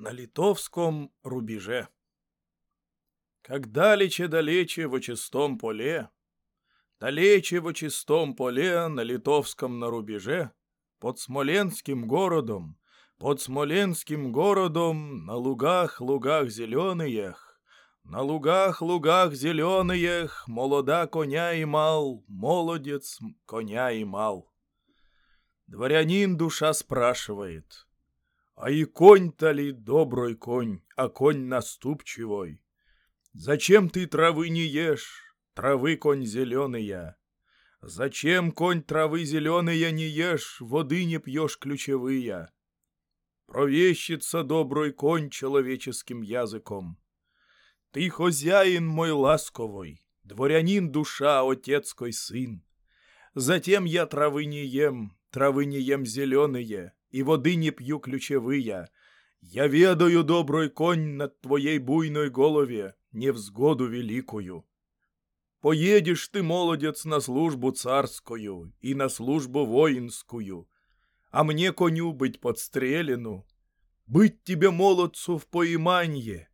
на литовском рубеже. Как далече-далече в очистом поле, Далече в очистом поле на литовском на рубеже, Под Смоленским городом, под Смоленским городом На лугах, лугах зеленых, На лугах, лугах зеленых Молода коня и мал, молодец коня и мал. Дворянин душа спрашивает — а и конь-то ли добрый конь, а конь наступчивой? Зачем ты травы не ешь, травы конь зеленая? Зачем, конь, травы зеленые не ешь, воды не пьешь ключевые? Провещится добрый конь человеческим языком. Ты хозяин мой ласковый, дворянин душа, отецкой сын. Затем я травы не ем, травы не ем зеленые, и воды не пью ключевые. Я ведаю, добрый конь, над твоей буйной голове, невзгоду великую. Поедешь ты, молодец, на службу царскую и на службу воинскую, а мне коню быть подстрелену, быть тебе, молодцу, в поиманье.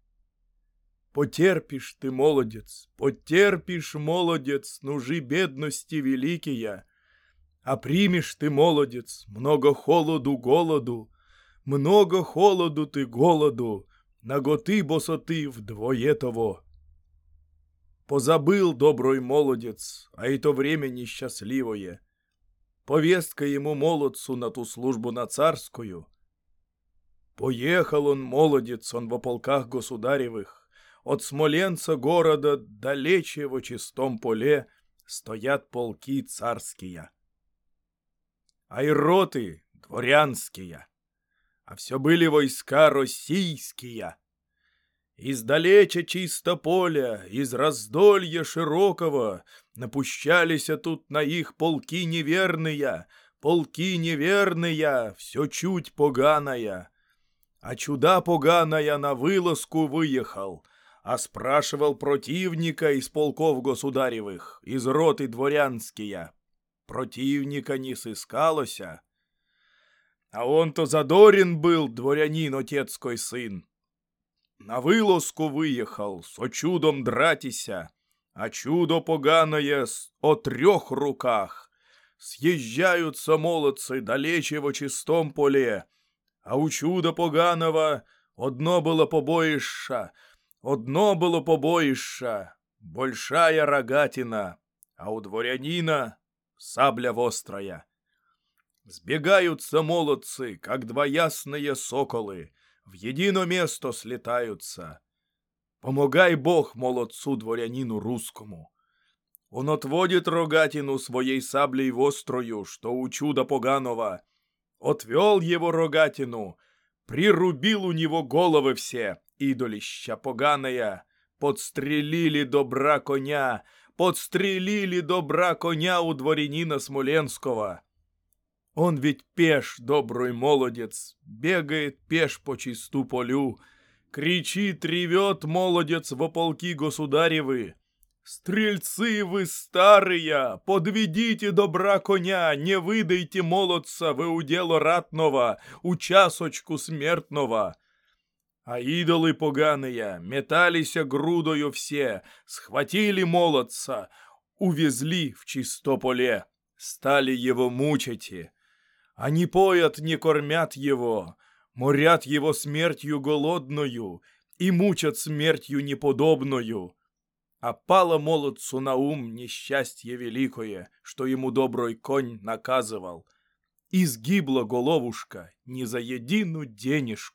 Потерпишь ты, молодец, потерпишь, молодец, нужи бедности великие, а примешь ты, молодец, много холоду, голоду, много холоду ты, голоду, наготы, босоты вдвое того. Позабыл добрый молодец, а и то время несчастливое. Повестка ему молодцу на ту службу на царскую. Поехал он, молодец, он во полках государевых, от Смоленца города далече во чистом поле стоят полки царские а и роты дворянские, а все были войска российские. Издалеча чисто поля, из раздолья широкого, напущались тут на их полки неверные, полки неверные, все чуть поганая. А чуда поганая на вылазку выехал, а спрашивал противника из полков государевых, из роты дворянские. Противника не сыскалося. А он-то задорен был, дворянин отецкой сын. На вылазку выехал, со чудом дратися, а чудо поганое о трех руках. Съезжаются молодцы далече во чистом поле, а у чуда поганого одно было побоище, одно было побоище, большая рогатина, а у дворянина сабля вострая. Сбегаются молодцы, как два ясные соколы, в едино место слетаются. Помогай Бог молодцу-дворянину русскому. Он отводит рогатину своей саблей вострою, что у чуда поганого. Отвел его рогатину, прирубил у него головы все, идолища поганая, подстрелили добра коня, подстрелили добра коня у дворянина Смоленского. Он ведь пеш, добрый молодец, бегает пеш по чисту полю, кричит, ревет молодец во полки государевы. «Стрельцы вы старые! Подведите добра коня, не выдайте молодца в удело ратного, у часочку смертного!» А идолы поганые метались грудою все, схватили молодца, увезли в чистополе, стали его мучить. Они поят, не кормят его, морят его смертью голодною и мучат смертью неподобною. А пало молодцу на ум несчастье великое, что ему добрый конь наказывал. И сгибла головушка не за едину денежку.